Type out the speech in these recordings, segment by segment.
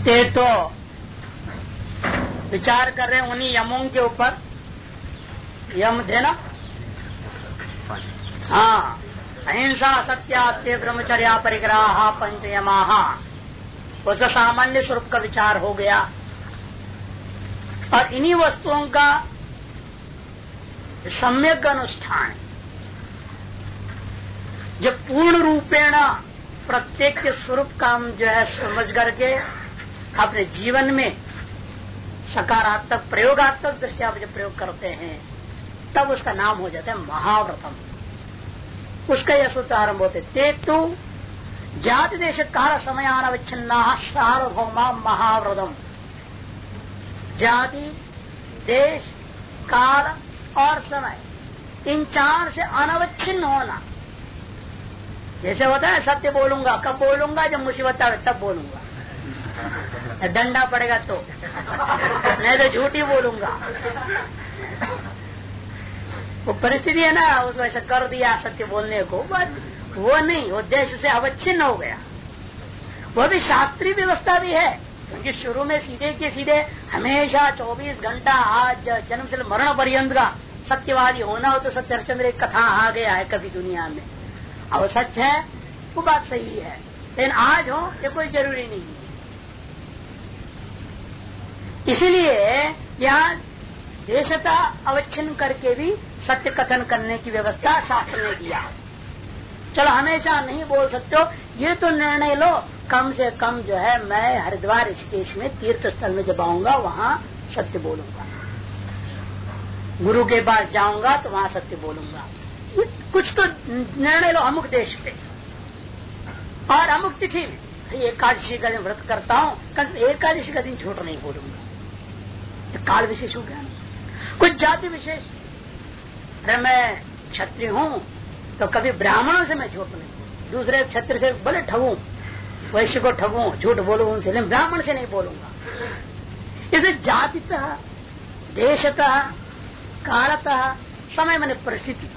ते तो विचार कर रहे उन्हीं यमों के ऊपर। यम थे ना? हाँ। अहिंसा सत्यास्ते ब्रह्मचर्या, परिग्रह, पंच यमा उसका सामान्य स्वरूप का विचार हो गया। और इन्हीं वस्तुओं का सम्यक अनुष्ठान। जब पूर्ण रूपेण प्रत्येक के स्वरूप का हम जो है समझ करके अपने जीवन में सकारात्मक, प्रयोगात्मक दृष्टि आप जब प्रयोग करते हैं, तब उसका नाम हो जाता है महाव्रतम। उसका यह सूत्र आरंभ होते ते तो जाति देश काल समय अनविच्छिन्ना सार्वभौमा महाव्रतम। जाति देश काल और समय, इन चार से अनवच्छिन्न होना। जैसे होता है, सत्य बोलूँगा, कब बोलूँगा, जब मुसीबत आवे तब बोलूँगा। डंडा पड़ेगा तो। नहीं तो झूठी बोलूँगा। वो परिस्थिति है ना उसको ऐसा कर दिया सत्य बोलने को बट वो नहीं, वो देश से अवच्छिन्न हो गया। वो भी शास्त्रीय व्यवस्था भी है। क्योंकि शुरू में सीधे के सीधे हमेशा 24 घंटा आज जन्म से मरण पर्यंत का सत्यवादी होना हो तो सत्य हरिश्चंद्र एक कथा आ गया है कभी दुनिया में। अब सच है, वो बात सही है। लेकिन आज हो, ये कोई ज़रूरी नहीं है। इसीलिए यहाँ देशता अवच्छिन्न करके भी सत्य कथन करने की व्यवस्था शास्त्र ने किया चलो, हमेशा नहीं बोल सकते हो, ये तो निर्णय लो। कम से कम जो है, मैं हरिद्वार ऋषिकेश में तीर्थ स्थल में जब आऊँगा, वहाँ सत्य बोलूँगा। गुरु के पास जाऊँगा तो वहाँ सत्य बोलूँगा। कुछ तो निर्णय लो अमुक देश पे। और अमुक तिथि में। एकादशी का दिन व्रत करता हूँ एकादशी का दिन झूठ नहीं बोलूँगा। तो काल विशेष हो गया। कुछ जाति विशेष। अरे मैं क्षत्रिय हूँ तो कभी ब्राह्मणों से मैं झूठ नहीं दूसरे क्षत्र से बोले, ठगू। वैश्य को ठगू, झूठ बोलू उनसे लेकिन ब्राह्मण से नहीं बोलूँगा। इसे जातितः, देशतः, कालतः, समय मैंने परिस्थिति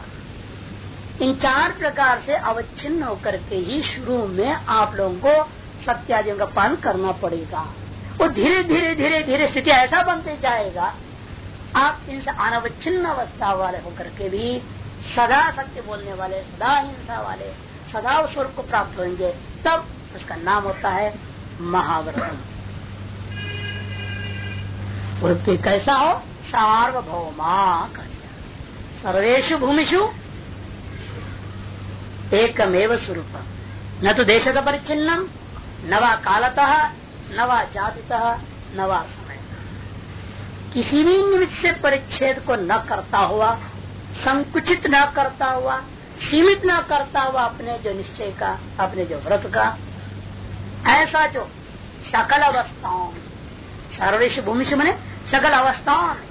इन चार प्रकार से अवच्छिन्न होकर के ही शुरू में आप लोगों को सत्यादियों का पालन करना पड़ेगा। वो धीरे धीरे धीरे धीरे स्थिति ऐसा बनते जाएगा। आप इनसे अनवच्छिन्न अवस्था वाले होकर के भी सदा सत्य बोलने वाले, सदा हिंसा वाले, सदा स्वरूप को प्राप्त होंगे, तब उसका नाम होता है महाव्रतम वृत्ति कैसा हो? सार्वभौमा सर्वेशु भूमिशु एकमेव स्वरूप। न तो देश का परिचिन्नम नवा कालतः नवा जातितः नवा समय किसी भी निमित्त से परिच्छेद को न करता हुआ, संकुचित न करता हुआ, सीमित न करता हुआ अपने जो निश्चय का, अपने जो व्रत का, ऐसा जो सकल अवस्थाओं में, सर्वेश भूमि से मैंने सकल अवस्थाओं में,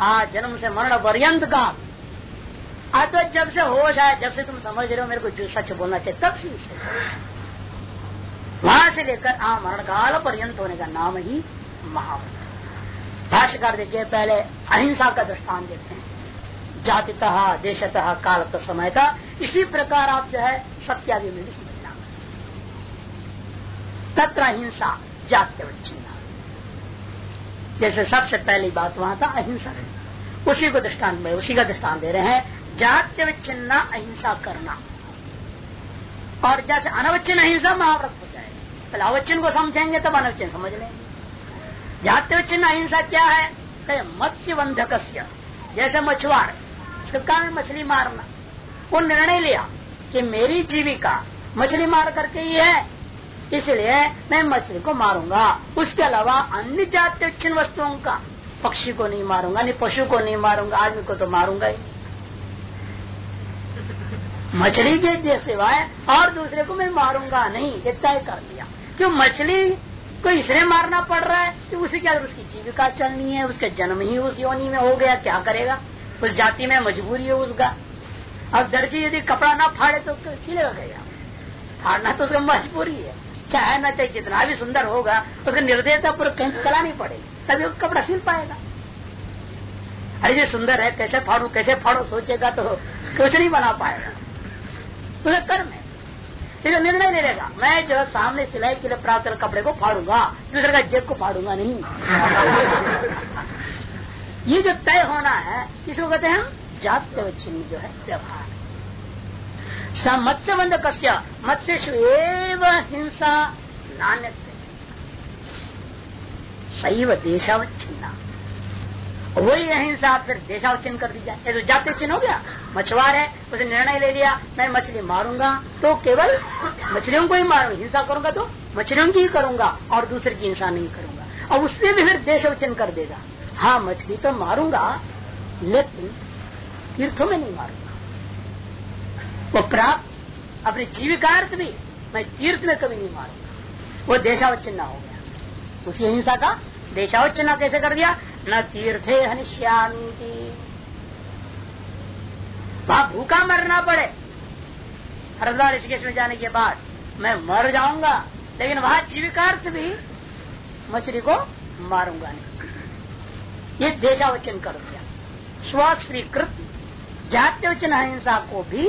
आज जन्म से मरण पर्यंत का आज तो जब से होश आया, जब से तुम समझ रहे हो मेरे को जो सच बोलना चाहिए, तब से वहाँ से लेकर आ मरण काल पर्यंत होने का नाम ही महावत भाष्यकार देखिए, पहले अहिंसा का दृष्टान देते हैं। जातितः, देशतः समय था इसी प्रकार आप जो है सत्यादि में भी समझना तत्र अहिंसा जात्यवच्छिन्न जैसे सबसे पहली बात वहाँ था, अहिंसा। उसी को दृष्टान में, उसी का दृष्टान दे रहे हैं जात्यवच्छिन्ना अहिंसा करना। और जैसे अनवच्छिन्न अहिंसा महाव्रत पहले अवच्छिन्न को समझेंगे तब अनवच्छिन्न समझ लेंगे। जात्य विच्छिन्न अहिंसा क्या है? मत्स्य बंधक जैसे मछुआर उसके कारण मछली मारना। वो निर्णय लिया कि मेरी जीविका मछली मार करके ही है, इसलिए मैं मछली को मारूँगा। उसके अलावा अन्य जाति विच्छिन्न वस्तुओं का, पक्षी को नहीं मारूँगा नहीं पशु को नहीं मारूँगा, आदमी को तो मारूँगा ही। मछली के सिवाय और दूसरे को मैं मारूँगा नहीं, ये तय कर दिया। क्यों मछली को इसलिए मारना पड़ रहा है कि उसे क्या उसकी जीविका चलनी है, उसका जन्म ही उस योनि में हो गया, क्या करेगा? उस जाति में मजबूरी है उसका। अब दर्जी यदि कपड़ा ना फाड़े तो सिलेगा गया। फाड़ना तो उसका मजबूरी है। चाहे ना चाहे जितना भी सुंदर होगा, उसका निर्दयता पूरा कंच चलानी पड़ेगी। तभी कपड़ा सिल पाएगा। अरे ये सुंदर है, कैसे फाड़ू कैसे फाड़ू, सोचेगा तो कुछ नहीं बना पाएगा। उसका कर्म है। इसे निर्णय नहीं रहेगा मैं जो सामने सिलाई के लिए प्राप्त कपड़े को फाड़ूँगा दूसरे का जेब को फाड़ूँगा नहीं ये जो तय होना है इसको कहते हैं हम जात्य चिन्ह जो है व्यवहार मत्स्य बंध कस्य मत्स्य हिंसा नान्य सैव देशावच्छिन्ना वही अहिंसा फिर देशावचिन्ह कर दी जाए। तो जाते चिन्ह हो गया। मछुआर है उसे निर्णय ले लिया, मैं मछली मारूँगा तो केवल मछलियों को ही मारूँगा। हिंसा करूँगा तो मछलियों की ही करूँगा, और दूसरे की हिंसा नहीं करूँगा। और उसमें भी फिर देशावचिन्ह कर देगा। हाँ मछली तो मारूँगा, लेकिन तीर्थों में नहीं मारूँगा। वो प्राप्त, अपने जीविकार्थ भी मैं तीर्थ में कभी नहीं मारूँगा। वो देशावचिन्ह हो गया। उसकी हिंसा का देशावचिन्ह कैसे कर दिया? न तीर्थे हनिश्यामी वहाँ भूखा मरना पड़े। हरिद्वार ऋषिकेश में जाने के बाद मैं मर जाऊँगा, लेकिन वहाँ जीविकार्थ भी मछली को मारूँगा नहीं। ये देशावचन कर दिया। स्वस्वीकृत जात्योचन अहिंसा को भी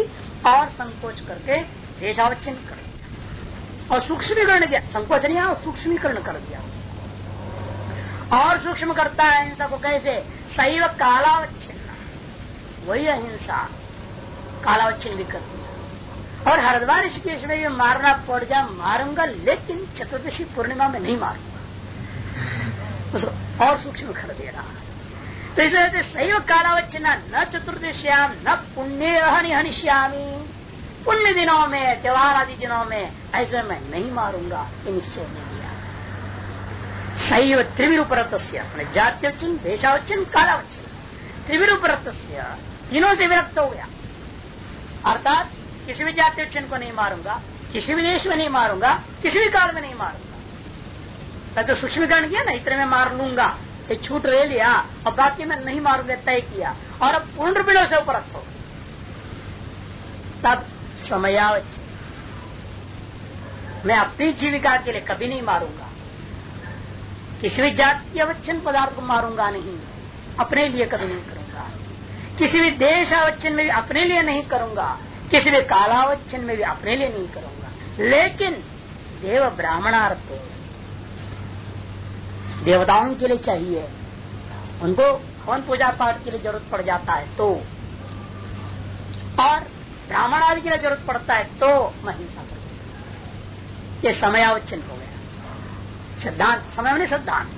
और संकोच करके देशावचन कर दिया। और सूक्ष्मीकरण किया। संकोच नहीं सूक्ष्मीकरण कर दिया और सूक्ष्म करता है अहिंसा को कैसे? सही व कालावच्छिन्न। वही अहिंसा कालावच्छिन्न भी करती है। और हरिद्वार ऋषिकेश में भी मारना पड़ जा मारूँगा, लेकिन चतुर्दशी पूर्णिमा में नहीं मारूँगा। और सूक्ष्म कर दे रहा तो इसलिए सही कालावच्छिन्न, न चतुर्दश्याम, न पुण्य हनिश्यामी पुण्य दिनों में, त्योहार आदि दिनों में, ऐसे मैं नहीं मारूँगा, निश्चय नहीं। शैव त्रिविरूपरत जात्योच्चन देशावचन कालावचन त्रिविरूपरत तीनों से विरक्त हो गया। अर्थात, किसी भी जात्योच्चन को नहीं मारूँगा, किसी भी देश में नहीं मारूँगा, किसी भी काल में नहीं मारूँगा। मैं तो सूक्ष्मीकरण किया ना, इतने में मार लूँगा। एक छूट ले लिया, और बाकी में नहीं मारूँगा, तय किया। और अब पूर्ण रूपिणों से उपरक्त हो तब समयावच मैं अपनी जीविका के लिए कभी नहीं मारूँगा। किसी भी जाति के अवच्छन पदार्थ को मारूँगा नहीं, अपने लिए कभी नहीं करूँगा। किसी भी देश अवच्छन में भी अपने लिए नहीं करूँगा, किसी भी कालावच्छन में भी अपने लिए नहीं करूँगा। लेकिन देव ब्राह्मणार्थ देवताओं के लिए चाहिए। उनको हवन पूजा पाठ के लिए ज़रूरत पड़ जाता है तो और ब्राह्मण आदि के लिए ज़रूरत पड़ता है तो मैं हिंसा कर ये समयावच्छन हो गया। सिद्धांत समय में सिद्धांत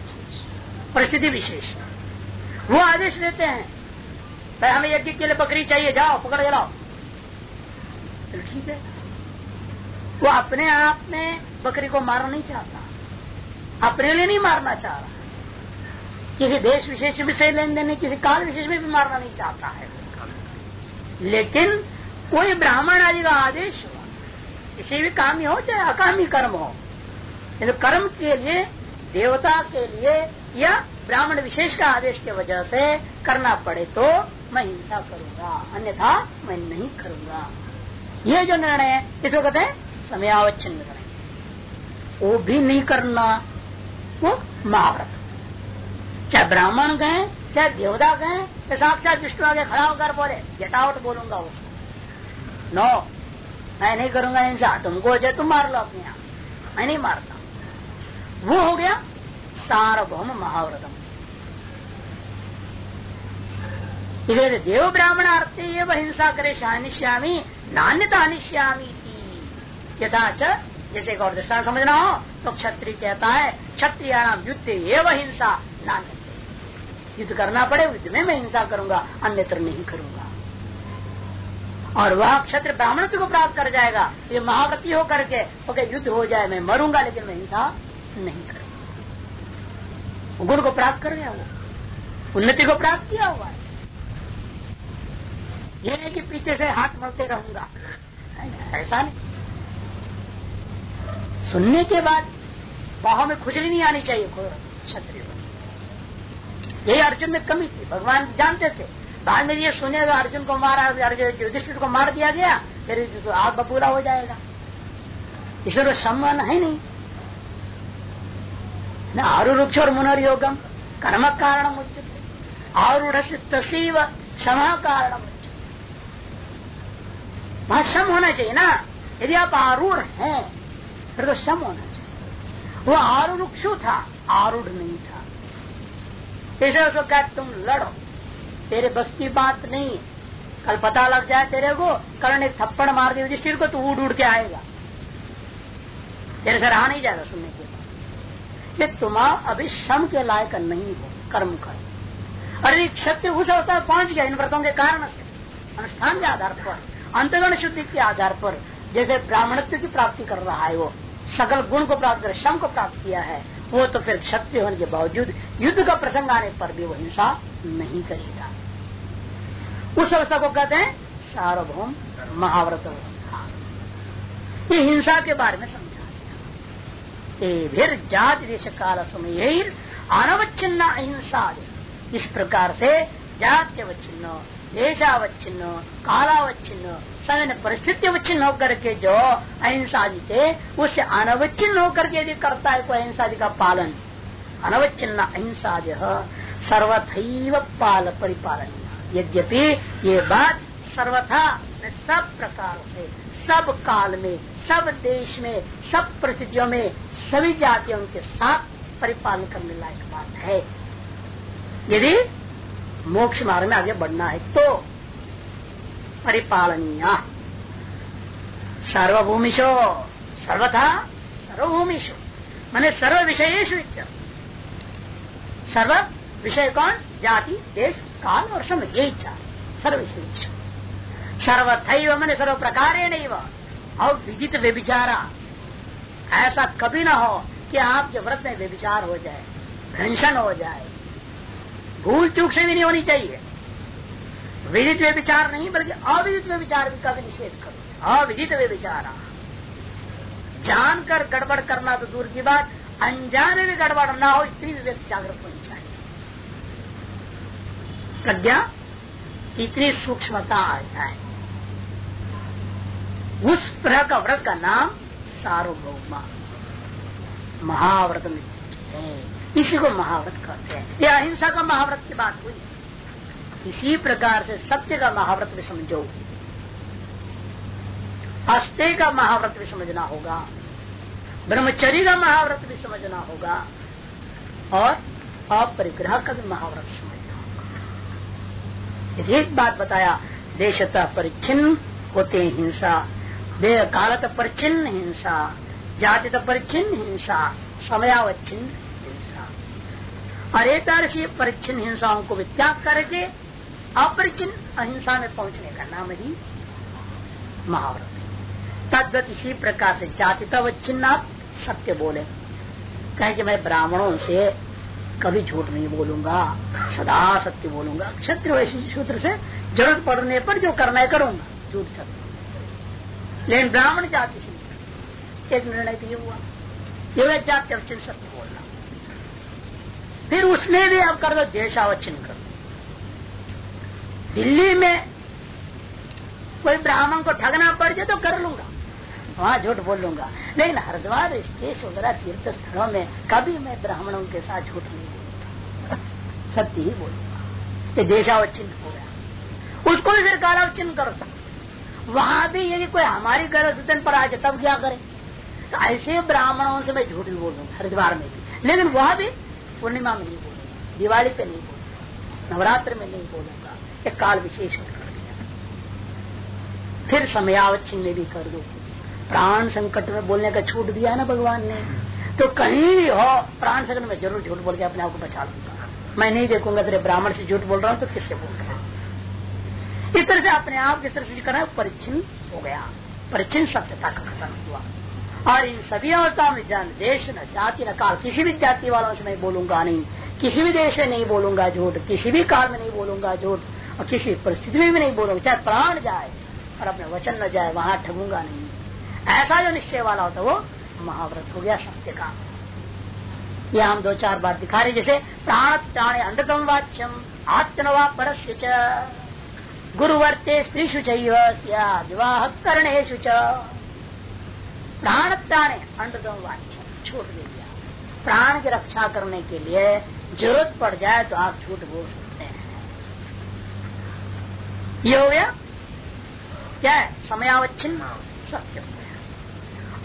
परिस्थिति विशेष। वो आदेश देते हैं, भाई, हमें यज्ञ के लिए बकरी चाहिए, जाओ, पकड़ के लाओ। ठीक है। वो अपने आप में बकरी को मारना नहीं चाहता। अपने लिए नहीं मारना चाह रहा। किसी देश विशेष में से लेन देने किसी काल विशेष में भी मारना नहीं चाहता है। लेकिन कोई ब्राह्मण आदि का आदेश हुआ, किसी भी काम ही हो, चाहे अकामी कर्म हो तो कर्म के लिए, देवता के लिए या ब्राह्मण विशेष का आदेश के वजह से करना पड़े तो मैं हिंसा करूँगा, अन्यथा मैं नहीं करूँगा। ये जो निर्णय है इसको कहते हैं? समयावच्छन निर्णय। वो भी नहीं करना, वो महाव्रत। चाहे ब्राह्मण गए, चाहे देवता गए, या साक्षात विष्णु आगे खड़ा होकर बोले जटावट बोलूँगा वो। नो मैं नहीं करूँगा हिंसा, तुमको जो तुम मार लो अपने यहाँ मैं नहीं मारता। वो हो गया सार्वभौम महाव्रतम। इसलिए देव ब्राह्मण अर्थ ये हिंसा करे शानिश्यामी नान्यता अनिश्यामी यथा जैसे एक और दृष्टान समझना हो तो क्षत्रिय कहता है क्षत्रिय नाम युद्ध एवं हिंसा नान्य युद्ध करना पड़े, युद्ध में मैं हिंसा करूँगा, अन्यत्र नहीं करूँगा। और वह क्षत्र ब्राह्मण को प्राप्त कर जाएगा। ये महाव्रती होकर के, ओके, युद्ध हो जाए, मैं मरूँगा, लेकिन मैं हिंसा नहीं कर। गुण को प्राप्त कर गया वो। उन्नति को प्राप्त किया हुआ है। ये नहीं कि पीछे से हाथ मलते रहूँगा। ऐसा नहीं। सुनने के बाद बाहों में खुजली नहीं आनी चाहिए क्षत्रिय यही अर्जुन में कमी थी। भगवान जानते थे। बाद में ये सुने तो अर्जुन को मारा, अर्जुन युधिष्ठिर को मार दिया गया। फिर आग बपूरा हो जाएगा। ईश्वर सम्मान है नहीं। न आरुक्ष और मुनर योगम कर्म कारण उचित आरूढ़ कारण वहाँ सम होना चाहिए ना? यदि आप आरूढ़ हैं, फिर तो सम होना चाहिए। वो आरूक्षु था, आरूढ़ नहीं था। इसे उसको क्या तुम लड़ो। तेरे बस की बात नहीं कल पता लग जाए तेरे को, कल एक थप्पड़ मार दे युधिष्ठिर को तो उड़ उड़ के आएगा। तेरे से रहा नहीं जाएगा सुनने के बाद तुम अभी श्रम के लायक नहीं हो, कर्म कर। अरे क्षत्रिय उस अवस्था में पहुँच गया, इन व्रतों के कारण से। अनुष्ठान के आधार पर, अंतगण शुद्धि के आधार पर, जैसे ब्राह्मणत्व की प्राप्ति कर रहा है वो, सकल गुण को प्राप्त कर श्रम को प्राप्त किया है, वो तो फिर क्षत्रिय होने के बावजूद युद्ध का प्रसंग आने पर भी वो हिंसा नहीं करेगा। उस अवस्था को कहते हैं सार्वभौम महाव्रत अवस्था। ये हिंसा के बारे में समझा। जाति देश काल समय अनवच्छिन्न अहिंसा इस प्रकार से जात्यवच्छिन्न, देशावच्छिन्न, कालावच्छिन्न समय परिस्थिति अवच्छिन्न होकर के जो अहिंसादि थे, उससे अनवच्छिन्न होकर के यदि करता है कोई अहिंसादि का पालन। अनवच्छिन्न अहिंसादि सर्वथैव पाल परिपालन यद्यपि ये बात सर्वथा सब प्रकार से सब काल में, सब देश में, सब परिस्थितियों में, सभी जातियों के साथ परिपालन करने लायक बात है। यदि मोक्ष मार्ग में आगे बढ़ना है तो परिपालनीय। सर्वभूमिशो सर्वथा सर्वभूमिशो मैंने सर्व विषयेश सर्व विषय कौन? जाति, देश, काल और समय यही चार। सर्व विषय सर्वथैव मैंने सर्व प्रकार नहीं और विदित व्यभिचारा। ऐसा कभी ना हो कि आपके व्रत में व्यभिचार हो जाए भ्रंशन हो जाए। भूल चूक से भी नहीं होनी चाहिए। विदित वे विचार नहीं, बल्कि अविदित वे विचार का भी निषेध करो। अविदित वे विचार जानकर गड़बड़ करना तो दूर की बात, अनजाने में गड़बड़ ना हो, इतनी व्यक्ति जागृत होनी चाहिए। प्रज्ञा, इतनी सूक्ष्मता आ जाए। उस तरह का व्रत का नाम सार्वभौमा। महाव्रत में इसी को महाव्रत कहते हैं। यह अहिंसा का महाव्रत की बात हुई। इसी प्रकार से सत्य का महाव्रत भी समझो। अस्ते का महाव्रत भी समझना होगा। ब्रह्मचर्य का महाव्रत भी समझना होगा। और अपरिग्रह का भी महाव्रत समझना होगा। एक बात बताया, देशतः परिचिन्न होते हिंसा। देह कालत परिचिन्न हिंसा, जाति परिचिन्न हिंसा, समयावच्छिन्न हिंसा। और एक परिचिन्न हिंसाओं को त्याग करके अपरिचिन्न अहिंसा में पहुँचने का नाम ही महाव्रत। तद्वत इसी प्रकार से जातितावच्छिन्न आप सत्य बोले। कहे कि मैं ब्राह्मणों से कभी झूठ नहीं बोलूँगा, सदा सत्य बोलूँगा। क्षत्रिय वैश्य सूत्र से ज़रूरत पड़ने पर जो करना है करूँगा, झूठ सत्य। लेकिन ब्राह्मण जाति से एक निर्णय तो ये हुआ। ये जाति अवचिन सत्य बोलना। फिर उसमें भी आप कर दो देशावच्छिन्न कर दिल्ली में कोई ब्राह्मण को ठगना पड़ जाए तो कर लूँगा। वहाँ झूठ बोल लूँगा। लेकिन हरिद्वार स्टेश वगैरह तीर्थ स्थलों में कभी मैं ब्राह्मणों के साथ झूठ नहीं बोलूँगा सत्य ही बोलूँगा। ये देशावचिन्ह हो गया। उसको भी फिर कालावचिन्ह करो। वहाँ भी यदि कोई हमारी गर्भ पर आ जाए, तब क्या करे? तो ऐसे ब्राह्मणों से मैं झूठ भी बोलूँगा हरिद्वार में भी। लेकिन वह भी पूर्णिमा में नहीं बोलूँगा दिवाली पे नहीं बोलूँगा नवरात्र में नहीं बोलूँगा एक काल विशेष कर दिया फिर समयावच्छिन्न में भी कर दो। प्राण संकट में बोलने का छूट दिया ना भगवान ने। तो कहीं भी हो, प्राण संकट में ज़रूर झूठ बोल के अपने आप को बचा लूँगा। मैं नहीं देखूँगा तेरे ब्राह्मण से झूठ बोल रहा हूँ तो किससे बोल? रहा हूँ इस तरह से अपने आप जिस तरह से करना परिचिन हो गया। परिचिन सत्यता का खत्म हुआ। और इन सभी अवस्थाओं में जन, देश न जाति न काल, किसी भी जाति वालों से मैं बोलूँगा नहीं। किसी भी देश में नहीं बोलूँगा झूठ, किसी भी काल में नहीं बोलूँगा झूठ, और किसी परिस्थिति में भी नहीं बोलूँगा। चाहे प्राण जाए, और अपने वचन न जाए, वहाँ ठगूँगा नहीं। ऐसा जो निश्चय वाला होता वो महाव्रत हो गया सत्य का। यह हम दो चार बार दिखा रहे जैसे प्राण प्राणे अंडतम वाच्यम आत्मवा परस्य गुरुवर्ते स्त्री स्त्रीशु विवाह करणेशु प्राण प्राणे अंडतम वाच्यम छोड़ दीजिए प्राण की रक्षा करने के लिए ज़रूरत पड़ जाए तो आप झूठ बोल सकते हैं। ये हो गया? क्या है? समयावच्छिन्न? सत्य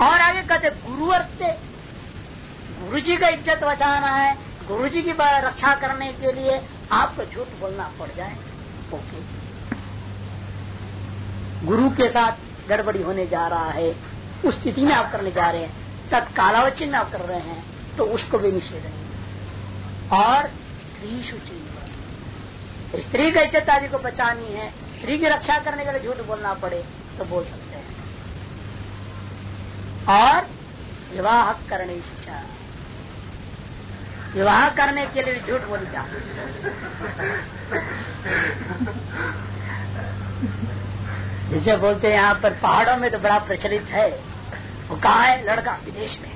और आगे कहते गुरुवर्ते। गुरु जी का इज़्ज़त बचाना है। गुरु जी की रक्षा करने के लिए आपको झूठ बोलना पड़ जाए। ओके। गुरु के साथ गड़बड़ी होने जा रहा है, उस स्थिति में आप करने जा रहे हैं तत्कालावचिन्ह आप कर रहे हैं तो उसको भी निषेध है और स्त्री शुचि स्त्री का इज़्ज़त आदि को बचानी है, स्त्री की रक्षा करने के लिए झूठ बोलना पड़े तो बोल सकते हैं। और विवाह करने शिक्षा विवाह करने के लिए झूठ बोल जा जिसे बोलते हैं, यहाँ पर पहाड़ों में तो बड़ा प्रचलित है। वो कहा है? लड़का, विदेश में।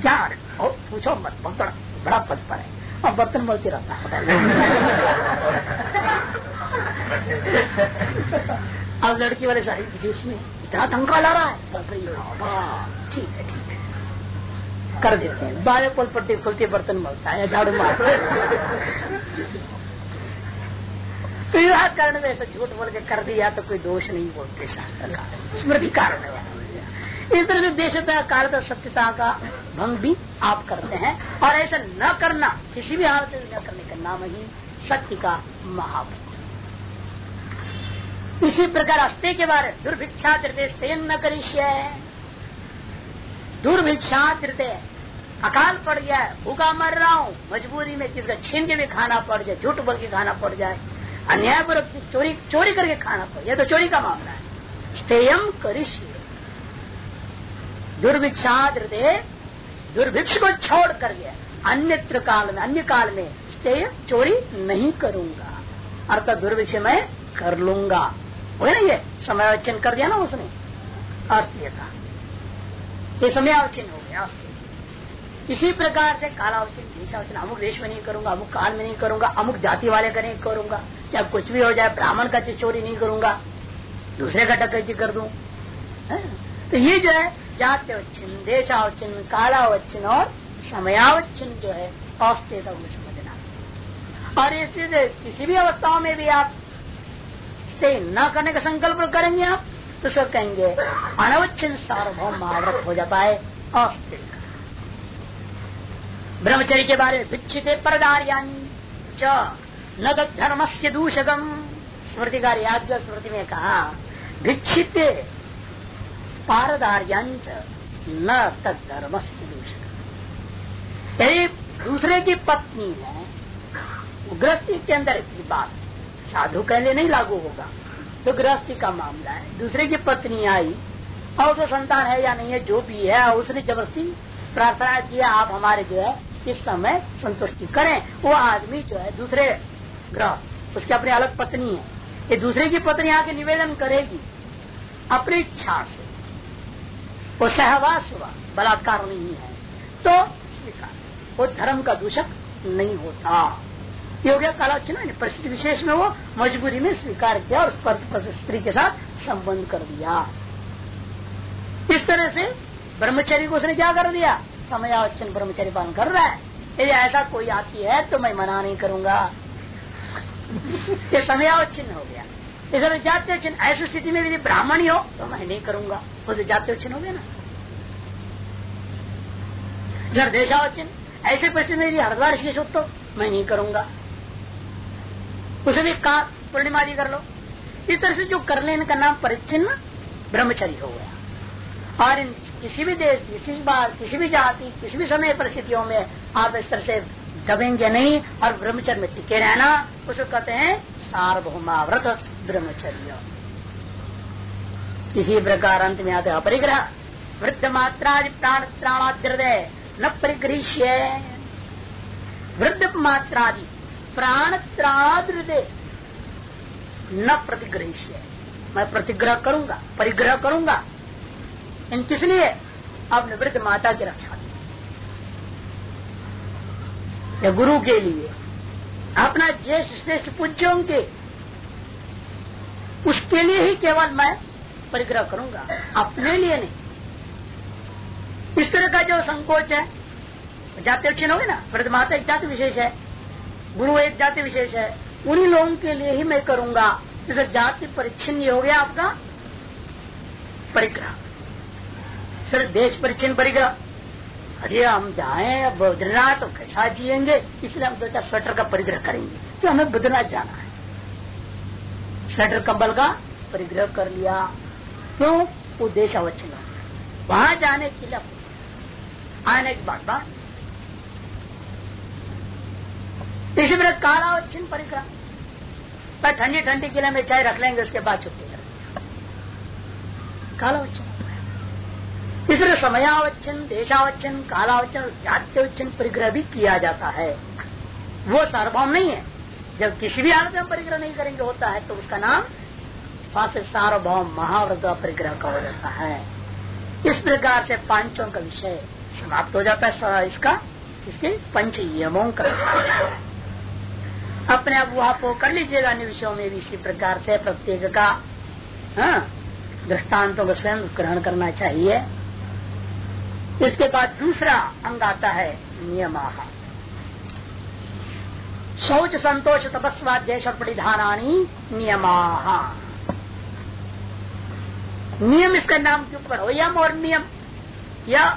जान ओ पूछो मत, बहुत बड़ा पद पर है। और बर्तन बोलती रहता है अब लड़की वाले सारे विदेश में इतना तंका ला रहा है। ठीक है ठीक है। कर देते हैं। बारे पोल पट्टी खुलती, बर्तन बोलता है, झाड़ू मारता तो विवाह कारण में ऐसा झूठ बोल के कर दिया तो कोई दोष नहीं बोलते शास्त्र का। स्मृति कारण इस तरह से देशता काल का सत्यता का भंग भी आप करते हैं और ऐसा न करना, किसी भी हालत में न करने का नाम ही सत्य का महाभूत। इसी प्रकार अस्ते के बारे दुर्भिक्षा तृतीय न करिष्य दुर्भिक्षा तृतीय, अकाल पड़ गया है भूखा मर रहा हूँ, मजबूरी में किसका छीन के भी खाना पड़ जाए, झूठ बोल के खाना पड़ जाए। अन्यायपूर्वक चोरी चोरी करके खाना पड़े। यह तो चोरी का मामला है। स्तेयम करिष्य। दुर्भिक्षा हृदय दुर्भिक्ष को छोड़ कर गया। अन्यत्र काल में, अन्य काल में स्तेय चोरी नहीं करूँगा। अर्थात दुर्भिक्ष मैं कर लूँगा। वो ना ये समयावचन कर दिया ना उसने? अस्त्य था ये समयावचन हो गया, अस्त्य। इसी प्रकार से कालावचन देशावचन अमुक देश में नहीं करूँगा, अमुक काल में नहीं करूँगा, अमुक जाति वाले का नहीं करूँगा, चाहे कुछ भी हो जाए, ब्राह्मण का चोरी नहीं करूँगा, दूसरे का डकैती कर दू तो ये जो है जात्यावच्छिन्न देशावच्छिन्न कालावच्छिन्न और समयावच्छिन्न जो है औस्तेता को समझना। और इसी किसी भी अवस्थाओं में भी आप से न करने का संकल्प करेंगे आप तो सब कहेंगे अनवच्छिन्न सार्वभौम महाव्रत हो जाता है अस्थिर ब्रह्मचर्य के बारे में भिक्षित परदार्यांच न धर्म से दूषकम याद स्मृति में कहा भिक्षित पारदार्यांच न तद धर्म से दूषक यदि दूसरे की पत्नी है, गृहस्थी के अंदर की बात, साधु कहने नहीं लागू होगा। तो गृहस्थी का मामला है, दूसरे की पत्नी आई, और उसको संतान है या नहीं है, जो भी है, उसने ज़बरदस्ती प्रार्थना किया आप हमारे जो है इस समय संतुष्टि करें? वो आदमी जो है, दूसरे ग्रह, उसकी अपनी अलग पत्नी है। ये दूसरे की पत्नी आके निवेदन करेगी, अपनी इच्छा से। वो सहवास हुआ, बलात्कार नहीं है। तो स्वीकार। वो धर्म का दूषक नहीं होता। ये हो गया कालाचना परिस्थिति विशेष में वो मजबूरी में स्वीकार किया और उस स्त्री के साथ संबंध कर दिया। इस तरह से ब्रह्मचर्य को उसने क्या कर दिया? समयावचन ब्रह्मचर्य पालन कर रहा है। यदि ऐसा कोई आती है तो मैं मना नहीं करूँगा। ये समयावच्छिन्न हो गया। इस जातीय चिन्ह ऐसी स्थिति में यदि ब्राह्मण ही हो तो मैं नहीं करूँगा। वो तो जातीय चिन्ह हो गया ना। जब देशावचिन्ह ऐसे परिस्थिति में यदि हरिद्वार शेष हो तो मैं नहीं करूँगा। उसे भी कहा, पूर्णिमा जी कर लो। इस तरह से जो कर लेने का नाम परिचिन्न ब्रह्मचर्य हो गया। और इन किसी भी देश, किसी बार, किसी भी जाति, किसी भी समय परिस्थितियों में आप इस तरह से दबेंगे नहीं और ब्रह्मचर्य में टिके रहना उसको कहते हैं सार्वभौमाव्रत ब्रह्मचर्य। इसी प्रकार अंत में आते अपरिग्रह। वृद्ध मात्रा प्राण प्राणाद्रदय न परिग्रह वृद्ध मात्रादि प्राण त्राणाद्रदय न प्रतिग्रहिष्य। मैं प्रतिग्रह करूँगा, परिग्रह करूँगा किस लिए? अपने वृद्ध माता की रक्षा या गुरु के लिए। अपना ज्येष्ठ श्रेष्ठ पूज्यों के। उसके लिए ही केवल मैं परिग्रह करूँगा। अपने लिए नहीं। इस तरह का जो संकोच है, जाति अच्छी होगी ना? वृद्ध माता एक जाति विशेष है। गुरु एक जाति विशेष है। उन्हीं लोगों के लिए ही मैं करूँगा। जैसे जाति परिच्छिन्न हो गया आपका, परिग्रह। सिर्फ़ देश परिचन्न परिग्रह अरे, हम जाए बद्रीनाथ तो कैसा जिएँगे? इसलिए हम दो चार स्वेटर का परिग्रह करेंगे। तो हमें बद्रीनाथ जाना है। स्वेटर कंबल का परिग्रह कर लिया। क्यों? वो देश अवच्छिन्न वहाँ जाने के लिए आने की बात। इसी तरह कालावच्छिन्न परिग्रह। पर ठंडी ठंडी किले में चाय रख लेंगे, उसके बाद छुट्टी कर कालावच्छिन्न इस तरह समयावच्छन देशावच्छन कालावच्छन जात्योच्चन परिग्रह भी किया जाता है। वो सार्वभौम नहीं है। जब किसी भी हालत में परिग्रह नहीं करेंगे होता है तो उसका नाम सार्वभौम महाव्रत परिग्रह का हो जाता है। इस प्रकार से पाँचों का विषय समाप्त हो जाता है इसका इसके पंच यमों का अपने आप वहाँ को कर लीजिएगा अन्य विषयों में भी इसी प्रकार से प्रत्येक का हाँ, दृष्टान्तों को स्वयं ग्रहण करना चाहिए। इसके बाद दूसरा अंग आता है नियम। शौच, संतोष तपस्वाध्याय और परिधानी नियमा। नियम इसका नाम क्यों पढ़ो यम और नियम। या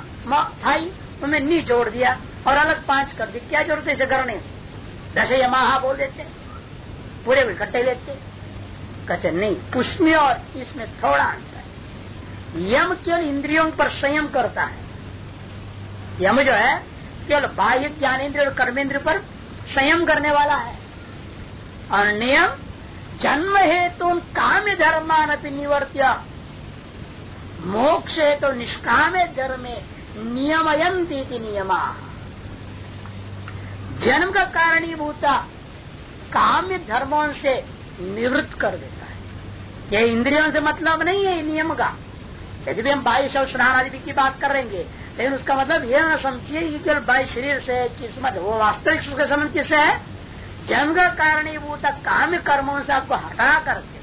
थाई उन्हें नी जोड़ दिया और अलग पाँच कर दी क्या है इसे करने? दस यमाहा बोल देते पूरे इकट्ठे लेते कहते नहीं, उसमें और इसमें थोड़ा अंतर यम केवल इंद्रियों पर संयम करता है। यम जो है, केवल बाह्य ज्ञानेन्द्र और कर्मेंद्र पर संयम करने वाला है। और नियम, जन्म हेतु तो काम धर्मान निवर्त्य। मोक्ष हेतु तो निष्काम धर्म नियमयंती नियमा। जन्म का कारणीभूता काम्य धर्मों से निवृत्त कर देता है। यह इंद्रियों से मतलब नहीं है नियम का। यदि भी हम बाईस और स्नान आदि की बात करेंगे लेकिन उसका मतलब यह ना समझिए कि केवल बाई शरीर से किस्मत वो वास्तविक उसका संबंध है, जन्म का कारणीभूत काम कर्मों से आपको हटा करके,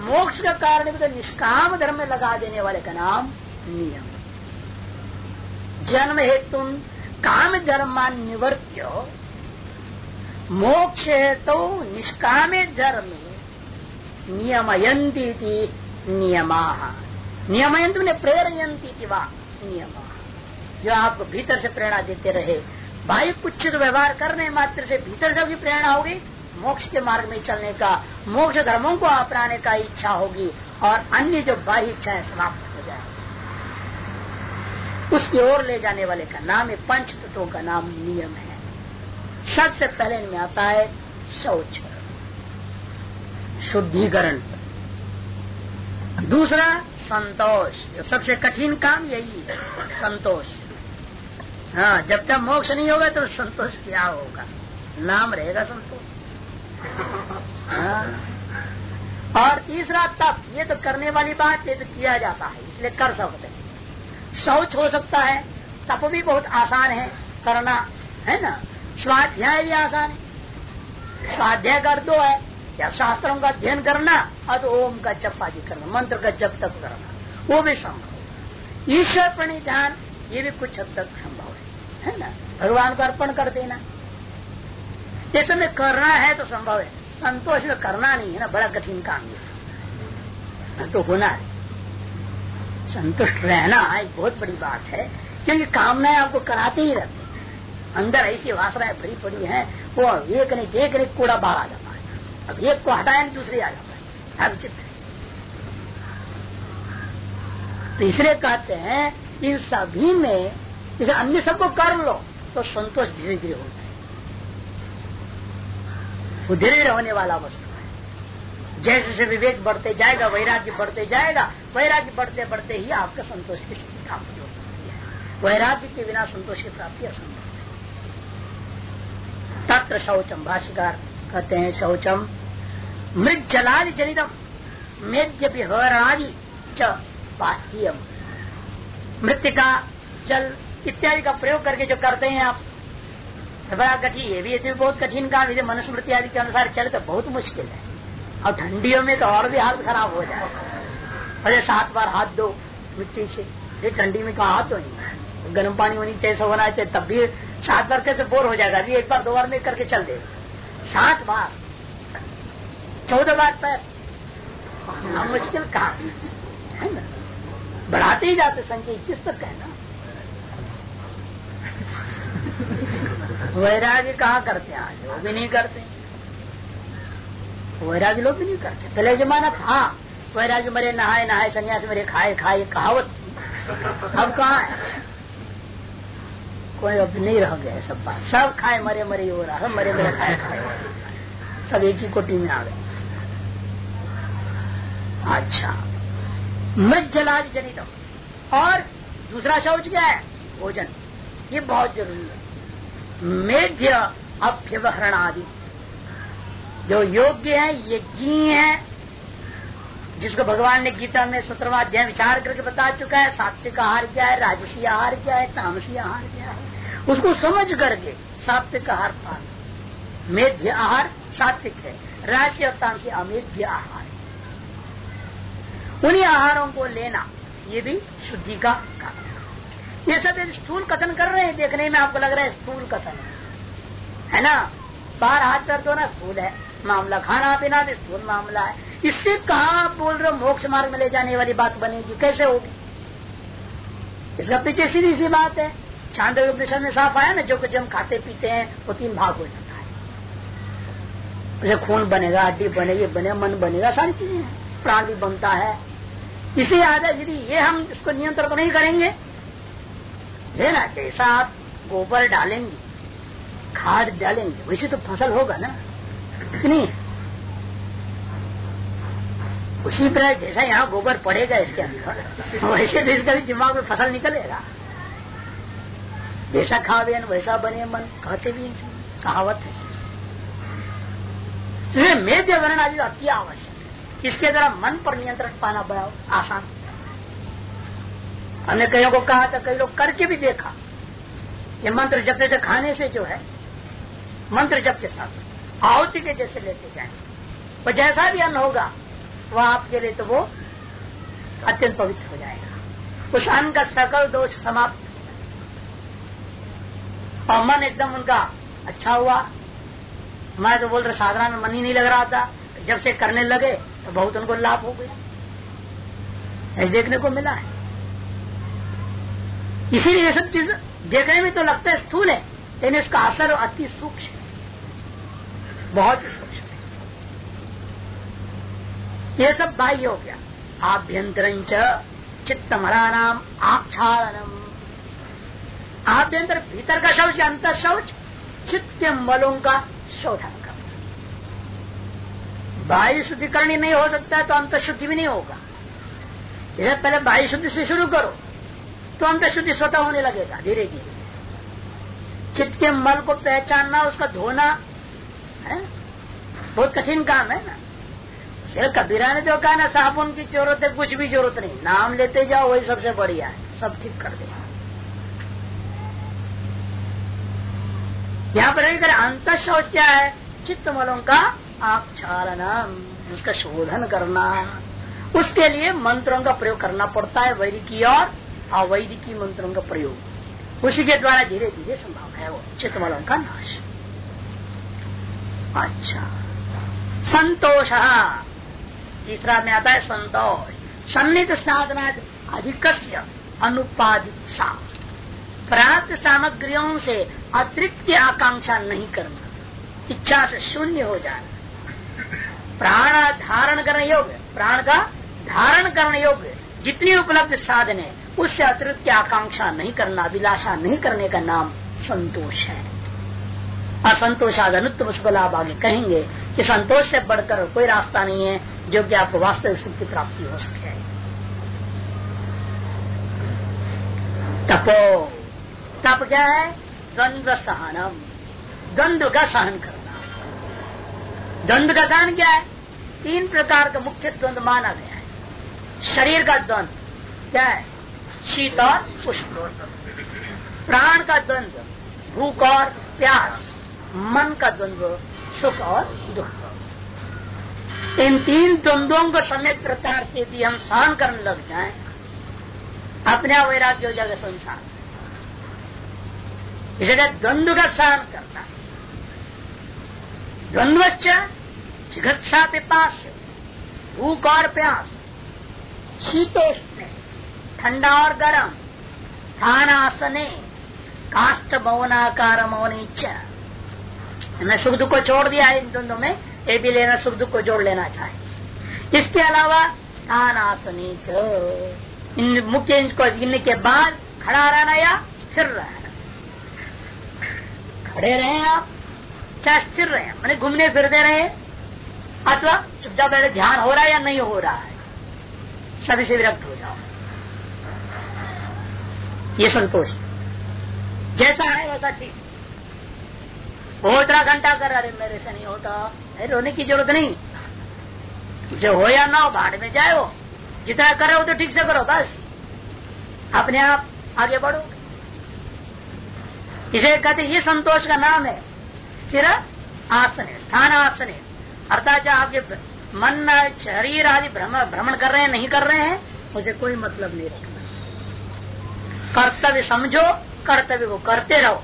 मोक्ष का कारणीभूत निष्काम धर्म में लगा देने वाले का नाम नियम। जन्म हेतु, काम धर्मान निवर्त्य मोक्ष हेतु तो निष्काम धर्म, नियमयंती नियमा। नियमयंत प्रेरयंती वा नियमा। जो आपको भीतर से प्रेरणा देते रहे। भाई, कुछ व्यवहार करने मात्र से भीतर से भी प्रेरणा होगी। मोक्ष के मार्ग में चलने का, मोक्ष धर्मों को अपनाने का इच्छा होगी और अन्य जो बाह्य इच्छाएँ समाप्त हो जाए उसकी ओर ले जाने वाले का नाम है पंच तत्वों का नाम नियम है। सबसे पहले इनमें आता है शौच। शुद्धिकरण। दूसरा, संतोष। सबसे कठिन काम यही है, संतोष। हाँ जब तक मोक्ष नहीं होगा तो संतोष क्या होगा? नाम रहेगा संतोष। हाँ। और तीसरा तप, ये तो करने वाली बात, ये तो किया जाता है, इसलिए कर सकते हैं। शौच हो सकता है, तप भी बहुत आसान है, करना, है ना? स्वाध्याय भी आसान है। स्वाध्याय कर दो है, या शास्त्रों का अध्ययन करना, और तो ओम का जप आदि करना, मंत्र का जप तक करना, वो भी संभव ईश्वर प्रणिधान, ये भी कुछ हद तक संभव है है ना? भगवान को अर्पण कर देना। ये समय करना है तो संभव है। संतोष में करना नहीं है ना, बड़ा कठिन काम ये तो होना है। संतुष्ट रहना एक बहुत बड़ी बात है, क्योंकि कामनाएँ आपको कराते ही रहते हैं। अंदर ऐसी वासनाएँ भरी पड़ी है, वो एक नहीं एक नहीं, कूड़ा बाहर आ जाता है। अब एक को नहीं, दूसरी आ जाता है। विचित्र तो इसलिए कहते हैं, इन सभी में जैसे अन्य सबको कर लो तो संतोष धीरे धीरे होता है। वो धीरे धीरे होने वाला वस्तु है। जैसे जैसे विवेक बढ़ते जाएगा, वैराग्य बढ़ते जाएगा, वैराग्य बढ़ते बढ़ते ही आपका संतोष की प्राप्ति हो सकती है। वैराग्य के बिना संतोष की प्राप्ति असंभव है। तत्र शौचम, भाष्यकार कहते हैं शौचम। मृत जलादि जनितम, मेद्य विहरादि च बाह्यम। मृतिका जल इत्यादि का प्रयोग करके जो करते हैं आप तो बड़ा कठिन, ये भी ये बहुत कठिन काम यदि मनुस्मृति आदि के अनुसार चले तो बहुत मुश्किल है। और ठंडियों में तो और भी हालत खराब हो जाए। अरे सात बार हाथ दो मिट्टी से, ये ठंडी में कहा हाथ नहीं गर्म पानी होनी चाहिए सब होना चाहिए, तब भी सात बार कैसे बोर हो जाएगा? अभी एक बार, दो बार में करके चल दे। सात बार, चौदह बार पैर मुश्किल काम है ना? बढ़ाते ही जाते संख्या इक्कीस तक कहना। वैराग्य कहा करते हैं? आज वो भी नहीं करते। वैराग्य लोग भी नहीं करते। पहले जमाना था। वैराग्य मरे, नहाए नहाए, संन्यास मरे, खाए खाए, कहावत। अब कहा है? कोई अब नहीं रह गया सब बात। सब खाए, मरे मरे हो रहा है। मरे मरे, खाए खाए। सब एक ही कोटी में आ गए। अच्छा। मृत जलादि जनित और दूसरा शौच क्या है? भोजन। ये बहुत ज़रूरी है। मेध्य अभ्यवहरण आदि जो योग्य है, ये जी है, जिसको भगवान ने गीता में सत्रवा अध्याय विचार करके बता चुका है, सात्विक आहार क्या है, राजसी आहार क्या है, तामसी आहार क्या है, उसको समझ करके सात्विक आहार पान मेध्य आहार सात्विक है, राजसी और तामसी अमेध्य आहार। उन्हीं आहारों को लेना, ये भी शुद्धि का काम ये सब स्थूल कथन कर रहे हैं, देखने में आपको लग रहा है स्थूल कथन है। ना? बाहर हाथ पैर धोना स्थूल है। मामला खाना पीना भी स्थूल मामला है। इससे कहा आप बोल रहे हो मोक्ष मार्ग में ले जाने वाली बात बनेगी? कैसे होगी? इसका पीछे सीधी सी बात है। चाँद उपनिषद में साफ़ आया ना, जो कुछ हम खाते पीते हैं, वो तीन भाग हो जाता है। जैसे खून बनेगा, हड्डी बनेगी बने, मन बनेगा, सारी चीज़ें प्राण भी बनता है। इसी आदत यदि ये हम इसको नियंत्रण तो नहीं करेंगे है ना जैसा आप गोबर डालेंगे, खाद डालेंगे, वैसे तो फ़सल होगा ना। नहीं। उसी तरह जैसा यहाँ गोबर पड़ेगा इसके अंदर, वैसे तो इसका भी दिमाग में फ़सल निकलेगा। जैसा खावे वैसा बने मन, कहते भी कहावत है। मेद्य वर्ण आदि अति आवश्यक इसके द्वारा मन पर नियंत्रण पाना बड़ा आसान। हमने कईयों को कहा था, कई लोग करके भी देखा। ये मंत्र जपते थे खाने से जो है, मंत्र जप के साथ, आहुति के जैसे लेते जाए वो जैसा भी अन्न होगा, वह आपके लिए तो वो अत्यंत पवित्र हो जाएगा। उस अन्न का सकल दोष समाप्त और मन एकदम उनका अच्छा हुआ। मैं तो बोल रहा, साधारण मन ही नहीं लग रहा था। जब से करने लगे तो बहुत उनको लाभ हो गया। ऐसे देखने को मिला है। इसीलिए ये सब चीज़ देखने में तो लगता है स्थूल है, लेकिन इसका असर अति सूक्ष्म है। बहुत ही सूक्ष्म ये सब बाह्य हो गया। आभ्यंतर चित्त मरा नाम आक्षालनम आभ्यंतर भीतर का शौच या अंत शौच, चित्त के मलों का शोधन कर बाह्य शुद्धिकरण नहीं हो सकता है तो अंत शुद्धि भी नहीं होगा। जैसे पहले बाह्य शुद्धि से शुरू करो। तो अंत शुद्धि स्वतः होने लगेगा, धीरे धीरे। चित्त के मल को पहचानना, उसका धोना, है? बहुत कठिन काम है ना? कबीरा ने जो कहा ना साबुन की ज़रूरत है, कुछ भी ज़रूरत नहीं। नाम लेते जाओ, वही सबसे बढ़िया है। सब ठीक कर देगा यहाँ पर अंत शौच क्या है? चित्त मलों का आक्षालनम, उसका शोधन करना। उसके लिए मंत्रों का प्रयोग करना पड़ता है, वैदिकी और अवैदिकी मंत्रों का प्रयोग। उसी के द्वारा धीरे धीरे संभव है वो। चित्तमलों का नाश। अच्छा। संतोष। तीसरा में आता है संतोष। सन्निध साधना अधिक अनुपादित सा प्राप्त सामग्रियों से अतिरिक्त आकांक्षा नहीं करना। इच्छा से शून्य हो जाना। प्राण धारण करने योग्य। प्राण का धारण करने योग्य। जितनी उपलब्ध साधन है उससे अतिरिक्त आकांक्षा नहीं करना अभिलाषा नहीं करने का नाम संतोष है। असंतोष अनुत्तम उसको लाभ आगे कहेंगे कि संतोष से बढ़कर कोई रास्ता नहीं है जो कि आपको वास्तविक सुख की प्राप्ति हो सके। तपो। तप क्या है? द्वंद्व सहनम। द्वंद्व का सहन करना। द्वंद्व का सहन क्या है? तीन प्रकार का मुख्य द्वंद्व माना गया है। शरीर का द्वंद्व क्या है? शीत और पुष्प। प्राण का द्वंद्व भूख और प्यास, मन का द्वंद्व सुख और दुख। इन तीन द्वंद्वों को समय प्रकार से यदि हम सहन करने लग जाएँ। अपने वैराग्य हो जाएगा संसार। इसलिए द्वंद्व का सहन करना। द्वंद्वश्च चिकित्सा पिपास भूख और प्यास, शीतोष्ण। ठंडा और गर्म। स्थान आसने काष्ट मौनाकार मौन मैं सुख दुख को छोड़ दिया है इन दोनों में। ये भी लेना सुख दुख को जोड़ लेना चाहिए इसके अलावा स्थान आसने इन मुख्य को गिनने के बाद खड़ा रहना या स्थिर रहना। खड़े रहे आप, चाहे स्थिर रहे। मैंने घूमने फिरते रहे। अथवा चुपचाप ध्यान हो रहा है या नहीं हो रहा है। सभी से विरक्त हो जाओ। ये संतोष। जैसा है वैसा ठीक। वो इतना घंटा कर रहे मेरे से नहीं होता। रोने की ज़रूरत नहीं। जो हो या ना हो, भाड़ में जाए वो। जितना कर रहे हो तो ठीक से करो, बस। अपने आप आगे बढ़ो। इसे कहते ये संतोष का नाम है। स्थिर आसन, स्थान आसन। अर्थात जो आपके मन, शरीर आदि भ्रमण कर रहे हैं, नहीं कर रहे हैं मुझे कोई मतलब नहीं रखना कर्तव्य समझो, कर्तव्य को करते रहो।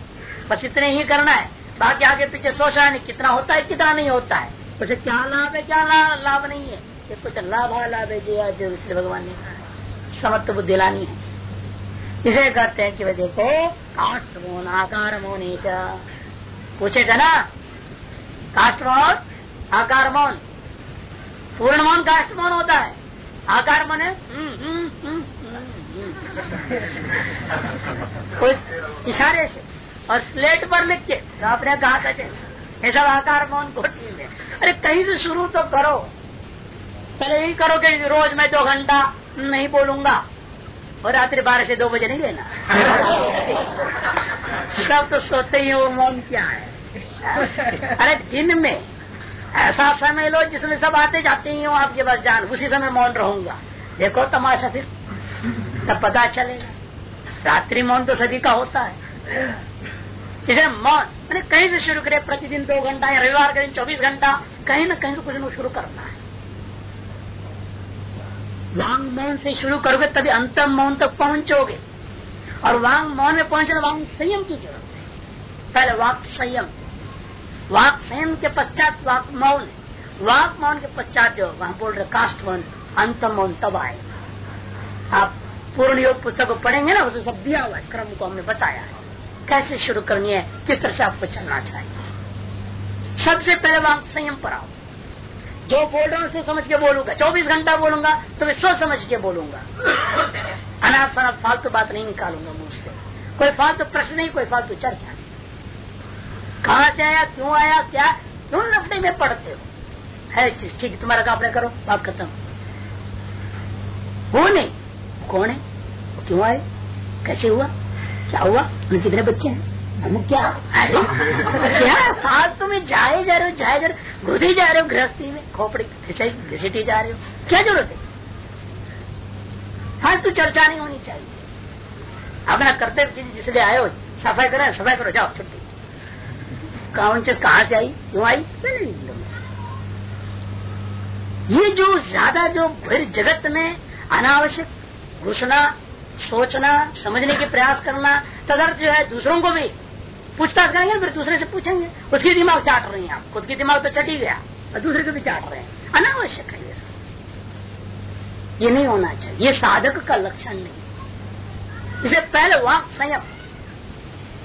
बस इतने ही करना है। बाकी आगे पीछे सोचा नहीं, कितना होता है, कितना नहीं होता है। उसे क्या लाभ है, क्या लाभ नहीं है? ये कुछ लाभ है लाभ है जी, आज इसलिए भगवान ने कहा। समर्थ बुद्धि लानी है। इसे कहते हैं कि वे देखो काष्ट मोन आकार मोन पूछे थे ना? काष्ट मोन आकार मौन पूर्ण मौन काष्ट मौन होता है। आकार मन है इशारे से और स्लेट पर लिख के तो आपने कहा था ये सब आकार मौन में अरे कहीं से शुरू तो करो। पहले यही करो कि रोज मैं दो घंटा नहीं बोलूँगा और रात्रि बारह से दो बजे नहीं लेना। सब तो सोते ही वो मौन क्या है। अरे दिन में ऐसा समय लो जिसमें सब आते जाते ही हो आपके पास जान। उसी समय मौन रहूँगा। देखो तमाशा फिर। तब पता चलेगा। रात्रि मौन तो सभी का होता है। जैसे मौन, मैंने कहीं से शुरू करे, प्रतिदिन दो घंटा, या रविवार के दिन चौबीस घंटा, कहीं ना कहीं से कुछ ना शुरू करना है। वांग मौन से शुरू करोगे, तभी अंतम मौन तक पहुंचोगे। और वांग मौन में पहुँचने वांग संयम की ज़रूरत है। पहले वाक संयम। वाक संयम के पश्चात वाक मौन। वाक मौन के पश्चात जो वहाँ बोल रहे कास्ट मौन। अंतम मौन तब आएगा। आप पूर्ण योग पुस्तक को पढ़ेंगे ना, उसे सब दिया हुआ है, क्रम को हमने बताया है। कैसे शुरू करनी है, किस तरह से आपको चलना चाहिए। सबसे पहले वहाँ संयम पर आओ। जो बोल रहा हूँ समझ के बोलूँगा। चौबीस घंटा बोलूँगा तो मैं सोच समझ के बोलूँगा। अनाथ फनाथ फालतू तो बात नहीं निकालूँगा मुझसे। कोई फालतू तो प्रश्न नहीं, कोई फालतू तो चर्चा नहीं। कहा से आया, क्यों आया, क्या, क्यों लफड़े में पढ़ते हो? है चीज़, ठीक तुम्हारा काम करो, बात खत्म। वो नहीं कौन है? क्यों आए? कैसे हुआ? क्या हुआ? उनके कितने बच्चे हैं। हम क्या? क्या फालतू में जाए जा रहे हो, जाए जा रहे हो। घुसे जा रहे हो गृहस्थी में। खोपड़ी घिसटी जा रहे हो। क्या ज़रूरत है? फालतू चर्चा नहीं होनी चाहिए। अपना कर्तव्य जिसलिए हो, सफ़ाई करो सफ़ाई करो, जाओ, छुट्टी। कौन चीज़ कहाँ से आई? क्यों आई? ये जो ज़्यादा जो फिर जगत में अनावश्यक घुसना, सोचना, समझने के प्रयास करना, तदर्थ जो है दूसरों को भी पूछताछ करेंगे, फिर दूसरे से पूछेंगे। उसकी दिमाग चाट रही हैं आप। खुद की दिमाग तो चट गया और दूसरे को भी चाट रहे हैं। अनावश्यक है ये ये नहीं होना चाहिए। ये साधक का लक्षण नहीं। इसे पहले वाक संयम।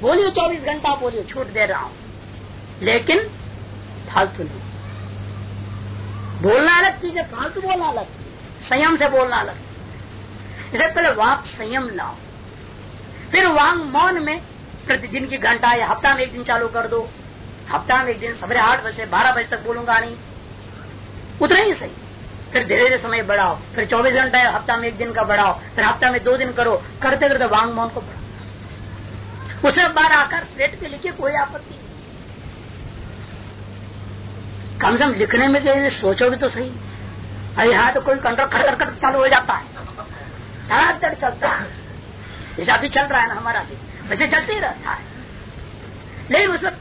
बोलिए चौबीस घंटा, बोलिए छूट दे रहा हूँ। लेकिन फालतू नहीं। बोलना अलग चीज़ है, फालतू बोलना अलग चीज़ संयम से बोलना अलग इसे पहले वाक संयम लाओ फिर वांग मौन में प्रतिदिन की घंटा या हफ़्ता में एक दिन चालू कर दो। हफ़्ता में एक दिन सवेरे आठ बजे बारह बजे तक बोलूँगा नहीं। उतना ही सही। फिर धीरे धीरे समय बढ़ाओ। फिर चौबीस घंटा हफ़्ता में एक दिन का बढ़ाओ। फिर हफ़्ता में दो दिन करो। करते करते वांग मौन को बढ़ाओ। उसे बार आकर स्लेट पे लिखे कोई आपत्ति नहीं। कम से कम लिखने में कहीं सोचोगे तो सही। अरे यहाँ तो कोई कंट्रोल खड़ कर चालू हो जाता है। धड़ाधड़ चलता है। जैसा अभी चल रहा है ना हमारा भी, वैसे चलते ही रहता है। लेकिन उसमें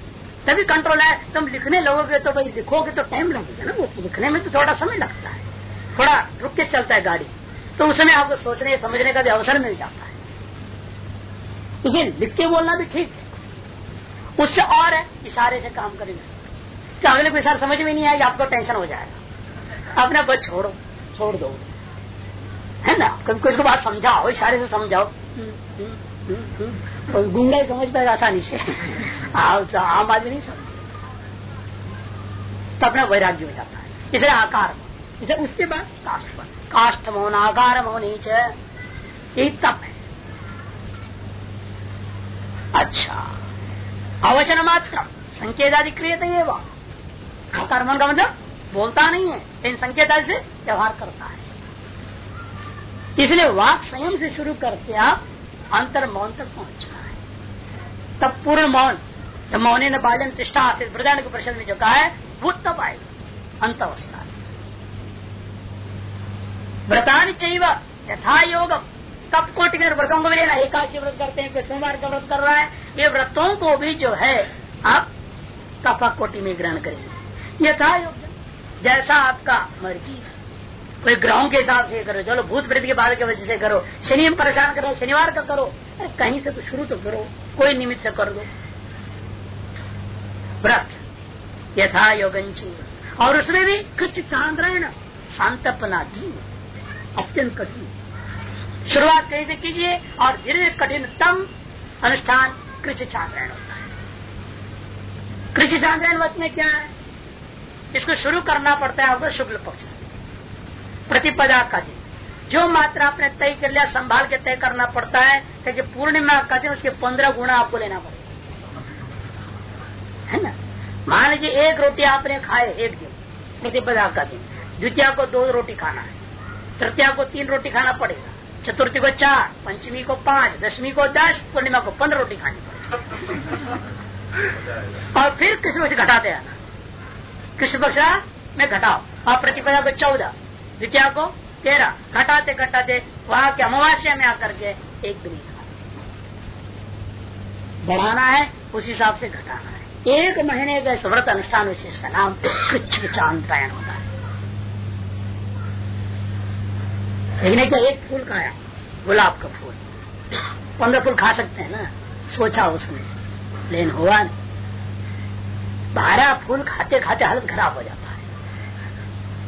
तभी कंट्रोल है तुम लिखने लगोगे तो भाई लिखोगे तो टाइम लगेगा ना। वो लिखने में तो थोड़ा समय लगता है। थोड़ा रुक के चलता है गाड़ी। तो उस समय आपको सोचने, समझने का भी अवसर मिल जाता है। इसे लिख के बोलना भी ठीक है। उससे और है इशारे से काम करेंगे। तो अगले को इशारा समझ में नहीं आएगा, आपको टेंशन हो जाएगा। अपना बस छोड़ो, छोड़ दो। है ना? कभी कुछ बात समझाओ इशारे से समझाओ। तो गुंडा ही समझ पाएगा आसानी से। आम आदमी नहीं समझ। तो अपना वैराग्य हो जाता है। इसलिए आकार इसे उसके बाद काष्ठ काष्ठ मोहन आकार मोहनी यही तप है। अच्छा। अवचन मात्र। संकेत आदि क्रिय तो ये आकार मन का मतलब बोलता नहीं है। लेकिन संकेत आदि से व्यवहार करता है। इसलिए वाक संयम से शुरू करके आप अंतर मौन तक पहुँचना है तब पूर्ण मौन, जब मौने न बालन तिष्ठा से वृदान के परिषद में जो कहा है, वो तब आएगा अंत अवस्था व्रतान चाहिए यथा योगम तब कोटि व्रतों को भी एकादशी व्रत करते हैं सोमवार का व्रत कर रहा है। ये व्रतों को भी जो है, आप तपा कोटि में ग्रहण करेंगे। यथा योग जैसा आपका मर्ज़ी। कोई ग्रहों के हिसाब से करो, चलो भूत वृद्धि के बारे की वजह से करो, शनि में परेशान करो शनिवार का करो। अरे कहीं से तो शुरू तो करो, कोई निमित्त से कर दो। व्रत, यथा योगंची और उसमें भी कुछ चांद्रायण शांतपना दी अत्यंत कठिन। शुरुआत कहीं से कीजिए, और धीरे धीरे कठिनतम अनुष्ठान कृषि चांद्रायण होता है। कृषि चांद्रायण वक्त में क्या है? इसको शुरू करना पड़ता है, आपको शुक्ल पक्ष से। प्रतिपदा का दिन। जो मात्रा आपने तय कर लिया, संभाल के तय करना पड़ता है क्योंकि पूर्णिमा का दिन, उसके पंद्रह गुना आपको लेना पड़ेगा। है ना? मान लीजिए, एक रोटी आपने खाए एक दिन, प्रतिपदा का दिन। द्वितीय को दो रोटी खाना है। तृतीया को तीन रोटी खाना पड़ेगा। चतुर्थी को चार, पंचमी को पाँच, दसवीं को दस, पूर्णिमा को पंद्रह रोटी खानी पड़ेगी। और फिर कृष्ण पक्ष घटाते आना कृष्ण पक्ष? में घटाओ और प्रतिपदा को चौदह। द्वितीय को तेरह घटाते घटाते, वहाँ के अमावस्या में आकर के एक दिन बढ़ाना है, उस हिसाब से घटाना है। एक महीने का व्रत अनुष्ठान विशेष का नाम कृच्छ चांद्रायण होता है। लेकिन क्या एक फूल खाया गुलाब का फूल। पंद्रह फूल खा सकते हैं ना? सोचा उसने। लेकिन हुआ नहीं। बारह फूल खाते खाते हालत खराब हो जाता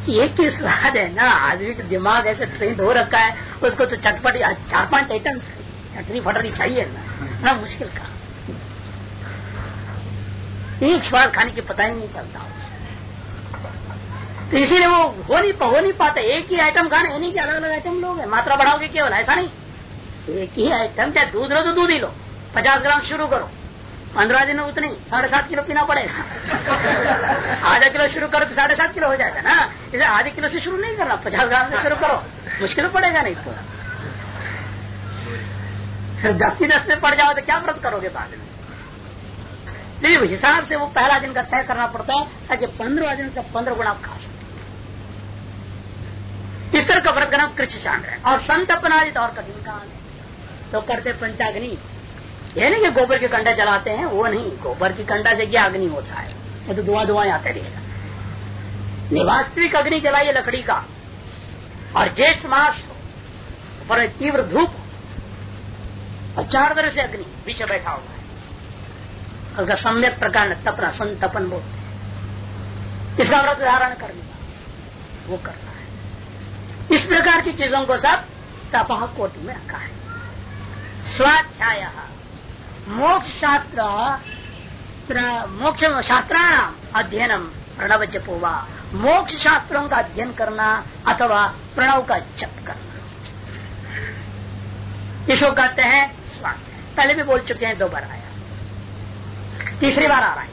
एक ही स्वाद है ना आदमी का दिमाग ऐसे ट्रेंड हो रखा है, उसको तो चटपट चार पाँच आइटम चटनी फटनी चाहिए ना। ना मुश्किल का एक स्वाद खाने की पता ही नहीं चलता। तो इसीलिए वो हो नहीं हो नहीं पाता। एक ही आइटम खाना नहीं कि अलग अलग आइटम लोग है। मात्रा बढ़ाओगे केवल, ऐसा नहीं। एक ही आइटम चाहे दूध लो तो दूध ही लो। पचास ग्राम शुरू करो। पंद्रह दिन उतनी, साढ़े सात किलो पीना पड़ेगा। आधा किलो शुरू करो तो साढ़े सात किलो हो जाएगा ना। इसे आधे किलो से शुरू नहीं करना, पचास ग्राम से शुरू करो। मुश्किल पड़ेगा नहीं तो। फिर दस की दस में पड़ जाओ तो क्या व्रत करोगे बाद में? लेकिन हिसाब से वो पहला दिन का तय करना पड़ता है, ताकि पंद्रह दिन का पंद्रह गुना खा सकते इस तरह का व्रत करना कृषि चाँद है। और संत अपनादित और कठिन काम है। तो करते पंचाग्नि। ये नहीं कि गोबर के कंडा जलाते हैं, वो नहीं। गोबर की कंडा से क्या अग्नि होता है? वो तो धुआँ धुआँ आते रहेगा वास्तविक अग्नि जलाइए लकड़ी का। और ज्येष्ठ मास पर तीव्र धूप और चार तरह से अग्नि विषय बैठा हुआ है। उसका सम्यक प्रकार तपना, संतपन बोलते हैं। इसका व्रत धारण करने का वो करना है। इस प्रकार की चीज़ों को सब तपा कोटि में रखा है। स्वाध्याय। मोक्ष शास्त्र मोक्ष, शास्त्राणाम अध्ययनम प्रणव जपोवा मोक्ष शास्त्रों का अध्ययन करना अथवा प्रणव का जप करना। इसको कहते हैं स्वास्थ्य पहले भी बोल चुके हैं, दो बार आया। तीसरी बार आ रहा है।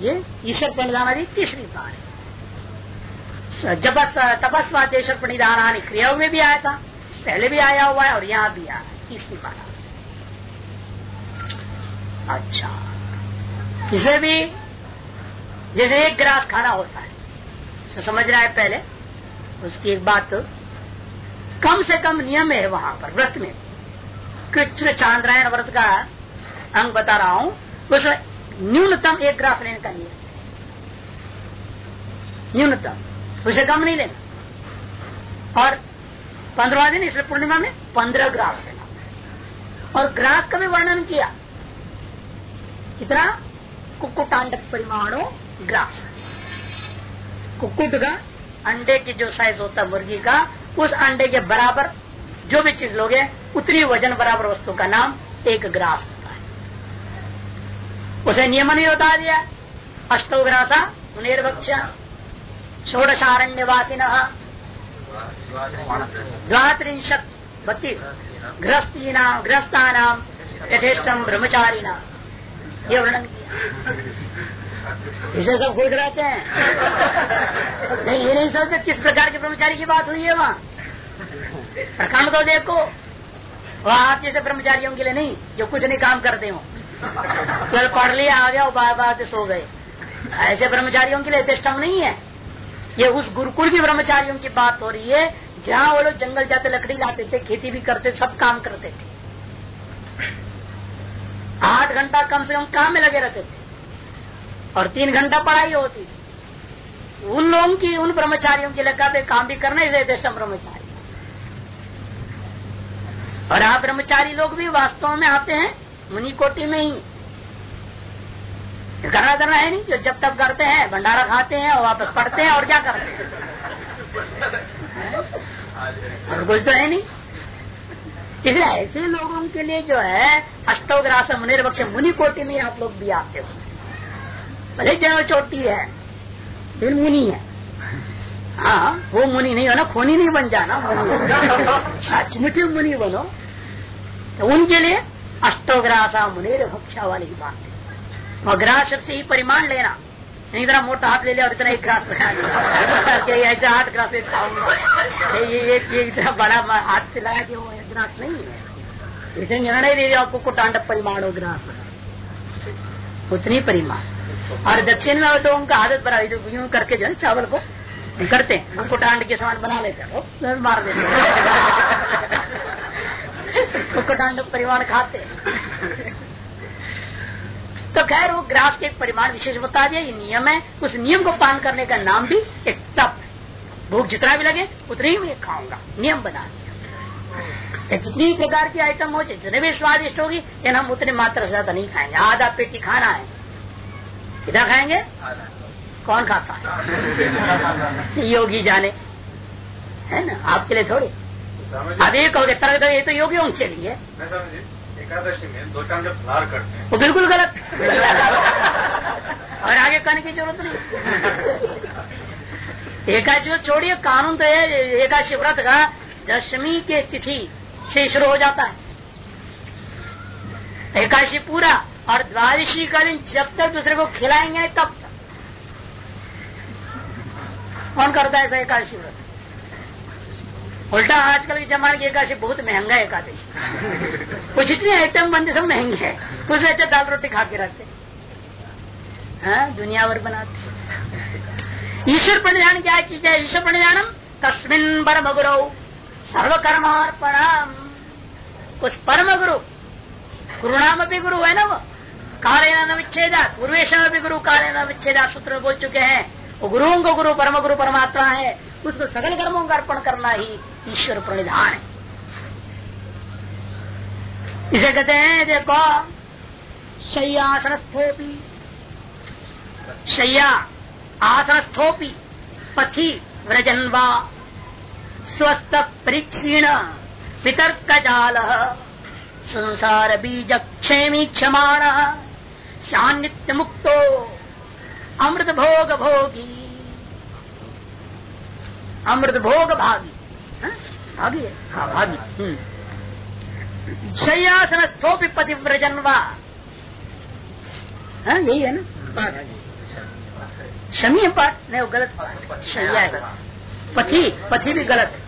ये ईश्वर प्रणिधान तीसरी बार है। जब तपस्वा ईश्वर प्रणिधान क्रियाओं में भी आया था, पहले भी आया हुआ है और यहाँ भी आ रहा है। तीसरी बार अच्छा। इसे भी, जैसे एक ग्रास खाना होता है। तो समझ रहा है पहले? उसकी एक बात तो कम से कम नियम है वहाँ पर, व्रत में। कृष्ण चांद्रायण व्रत का अंग बता रहा हूँ, उसमें न्यूनतम एक ग्रास लेने का नियम न्यूनतम, उसे कम नहीं लेना। और पंद्रवा दिन, इसलिए पूर्णिमा में पंद्रह ग्रास लेना। और ग्रास का भी वर्णन किया। कितना? कुकुटांडक परिमाणु, ग्रास। कुकुट का अंडे की जो साइज़ होता है मुर्गी का, उस अंडे के बराबर जो भी चीज़ लोगे, उतनी वज़न बराबर वस्तु का नाम एक ग्रास होता है। उसे नियमन ही बता दिया। अष्टो ग्रासा निर्भक्ष षोडशारण्यवासिन, द्वात्रिशत बत्तीस गृहस्थी नाम गृहस्था नाम यथेष्टम ब्रह्मचारी नाम ये वर्णन किया इसे सब खुश रहते हैं। नहीं, ये नहीं सोचते किस प्रकार के ब्रह्मचारी की बात हुई है वहाँ। प्रखंड तो देखो वह आप जैसे ब्रह्मचारियों के लिए नहीं, जो कुछ नहीं काम करते हो। केवल पढ़ लिया, आ गया, बार बार सो गए। ऐसे ब्रह्मचारियों के लिए यथेष्टम नहीं है। ये उस गुरुकुल के ब्रह्मचारियों की बात हो रही है, जहाँ वो लोग जंगल जाते, लकड़ी लाते थे, खेती भी करते, सब काम करते थे। आठ घंटा कम से कम काम में लगे रहते थे। और तीन घंटा पढ़ाई होती थी। उन लोगों की उन ब्रह्मचारियों की लगा पे काम भी करना इसलिए देशम ब्रह्मचारी। और आप ब्रह्मचारी लोग भी वास्तव में आते हैं मुनि कोटि में ही। करना करना है नहीं जो जब तब करते हैं भंडारा खाते हैं और वापस पढ़ते हैं और क्या करते हैं? और कुछ तो है नहीं। इसलिए ऐसे लोगों के लिए जो है, अष्टोग्रास मुनिर्वक्ष मुनि कोटि में आप लोग भी आते हो। भले चाहे चोटी है, फिर मुनि है। हाँ वो मुनि नहीं हो ना, खूनी नहीं बन जाना। मुनि सचमुच मुनि बनो। तो उनके लिए अष्टोग्रासा मुनिर भक्षा वाली बात है। और ग्रास से ही परिमाण लेना। नहीं इतना मोटा हाथ ले लिया और इतना एक ग्रास ऐसे आठ ग्रास खाऊँगा ये ये ये इतना बड़ा हाथ से लगा कि वो ग्रास नहीं है इसे निर्णय दे दिया आपको कुटांड परिमाण हो ग्रास उतनी परिमाण और दक्षिण में तो उनका आदत बना जो यूँ करके जो है चावल को करते हैं उनको टांड के समान बना लेते हैं मार देते टांड परिमाण खाते तो खैर वो ग्रास के परिमाण विशेष बता दिया ये नियम है उस नियम को पालन करने का नाम भी एक तप भूख जितना भी लगे उतनी ही मैं खाऊँगा नियम बना दिया जितनी प्रकार की आइटम हो जितने भी स्वादिष्ट होगी लेकिन हम उतने मात्रा से ज़्यादा नहीं खाएँगे। आधा पेटी खाना है। कितना खाएँगे? कौन खाता है? योगी जाने। है ना? आपके लिए थोड़ी। अब ये कहोगे तरह तो ये तो योगियों के लिए एकादशी में दो चार जब फलार करते हैं। वो बिल्कुल गलत। और आगे करने की ज़रूरत नहीं। एकादशी छोड़िए कानून तो है एकादशी व्रत का दशमी के तिथि से शुरू हो जाता है। एकादशी पूरा और द्वादशी का दिन जब तक दूसरे को खिलाएँगे तब तक। कौन करता है ऐसा एकादशी व्रत? उल्टा आजकल के जमाने की एकादशी बहुत महँगा है एकादशी। कुछ इतने आइटम बनते सब महँगे है। उससे अच्छा दाल रोटी खा के रखते हाँ। दुनिया भर बनाते ईश्वर प्रणिधान क्या चीज़ है? ईश्वर प्रणिधानम तस्मिन परम गुरु सर्वकर्मार्पणम। उस परम गुरु गुरु नाम भी गुरु है ना वो? काले न विच्छेदा पूर्वेश गुरु काले न विच्छेदा, सूत्र बोल चुके हैं। वो गुरुओं को गुरु, परम गुरु, परमात्मा है। उसको सकल कर्मों का अर्पण करना ही ईश्वर प्रणिधान है। इसे कहते हैं, देखो शय्यासनस्थोपी शय्या आसनस्थोपी, पथि, व्रजन्वा। स्वस्थ परीक्षीण वितर्क जाल संसार बीज क्षेमी क्षमाण। शानित्य मुक्तो अमृत भोग भोगी अमृत भोग भागी हाँ? भागी है भागी। शय्यासन स्थोपि पतिव्रजनवा। हाँ यही है ना? शमी पाठ नहीं वो गलत पाठ शैया है। पथी पथी भी गलत है।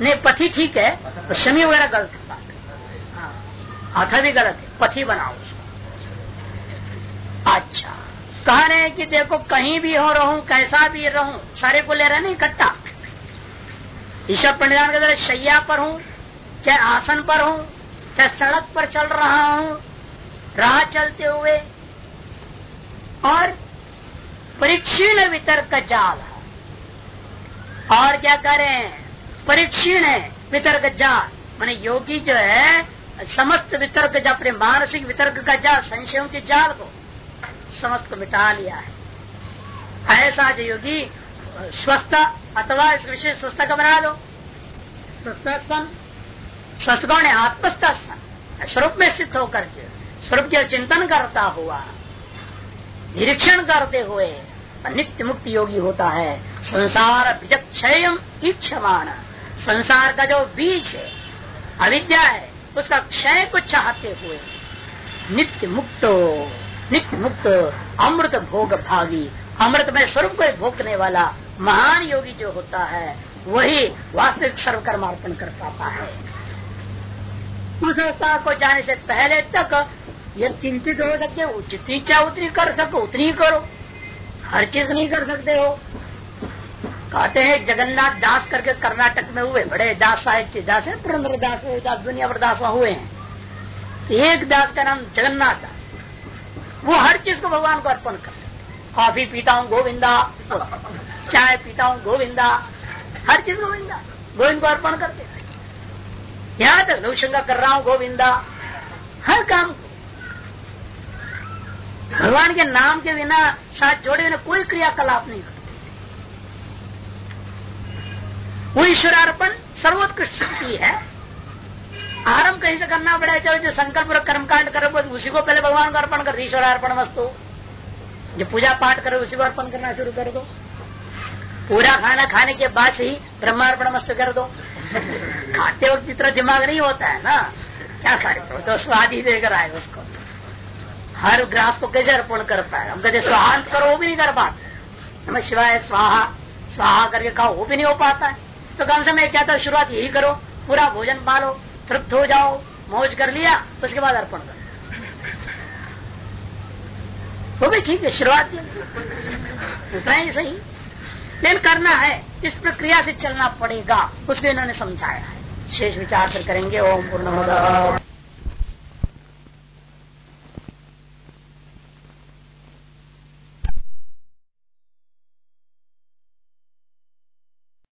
नहीं पथी ठीक है तो शमी वगैरह गलत है। पाठ हाँ अथा भी गलत है पथी बनाओ उसको। अच्छा कह रहे हैं कि देखो, कहीं भी हो रहूँ, कैसा भी रहूँ, सारे को ले रहे नहीं इकट्ठा ईश्वर पंडितान के जरा शैया पर हूँ, चाहे आसन पर हूँ, चाहे सड़क पर चल रहा हूँ, राह चलते हुए, और परीक्षीण का जाल और क्या करें? परीक्षीण है वितर्क जाल माने योगी जो है समस्त वितर्क जो अपने मानसिक वितर्क का जाल संशयों के जाल को समस्त को मिटा लिया है। ऐसा जो योगी स्वस्थ अथवा इस विषय स्वस्थ का बना दो। स्वस्थ स्वस्थ कौन है? आत्मस्थ स्वरूप में स्थित होकर के स्वरूप के चिंतन करता हुआ निरीक्षण करते हुए नित्य मुक्त योगी होता है। संसार विचक्षय इच्छमान संसार का जो बीज है, अविद्या है, उसका क्षय को चाहते हुए नित्य मुक्त नित्य मुक्त, अमृत भोग भागी, अमृत में स्वरूप को भोगने वाला महान योगी जो होता है, वही वास्तविक सर्वकर्मार्पण कर पाता है। उस अवस्था को जाने से पहले तक यह चिंतित हो सके जितनी इच्छा उतनी कर सको, उतनी करो। हर चीज़ नहीं कर सकते हो? कहते हैं, जगन्नाथ दास करके कर्नाटक में हुए। बड़े दास साहित्य दास है, पुरंदर दास दास दुनिया भर दास हुए हैं। एक दास का नाम जगन्नाथ दास। वो हर चीज़ को भगवान को अर्पण करते कॉफ़ी पीता हूँ, गोविंदा। चाय पीता हूँ, गोविंदा। हर चीज़ गोविंदा। गोविंद को अर्पण करते यहाँ तक लघुशंगा कर रहा हूँ, गोविंदा। हर काम भगवान के नाम के बिना साथ जोड़े बिना कोई क्रियाकलाप नहीं करते। वो ईश्वरार्पण सर्वोत्कृष्ट है। आरंभ कहीं से करना पड़ेगा चाहे जो संकल्प कर्मकांड करो उसी को पहले भगवान को अर्पण कर, ईश्वरार्पण वस्तु। जो पूजा पाठ करो, उसी को अर्पण करना शुरू कर दो। पूरा खाना खाने के बाद से ही ब्रह्मार्पण मस्त कर दो। खाते वक्त इतना दिमाग नहीं होता है ना। क्या खाए तो स्वाद ही देकर आए उसको। हर ग्रास को कैसे अर्पण कर पाए। हम कहते स्वाहांत करो, वो भी नहीं कर पाते। हमें शिवाय स्वाहा स्वाहा करके खाओ वो भी नहीं हो पाता है। तो कम से मैं था शुरुआत यही करो, पूरा भोजन पालो, तृप्त हो जाओ, मौज कर लिया, उसके बाद अर्पण करो। वो भी ठीक है, शुरुआत उतना ही सही। लेकिन करना है, इस प्रक्रिया से चलना पड़ेगा, उसको इन्होंने समझाया है। शेष विचार कर करेंगे। ओम पूर्ण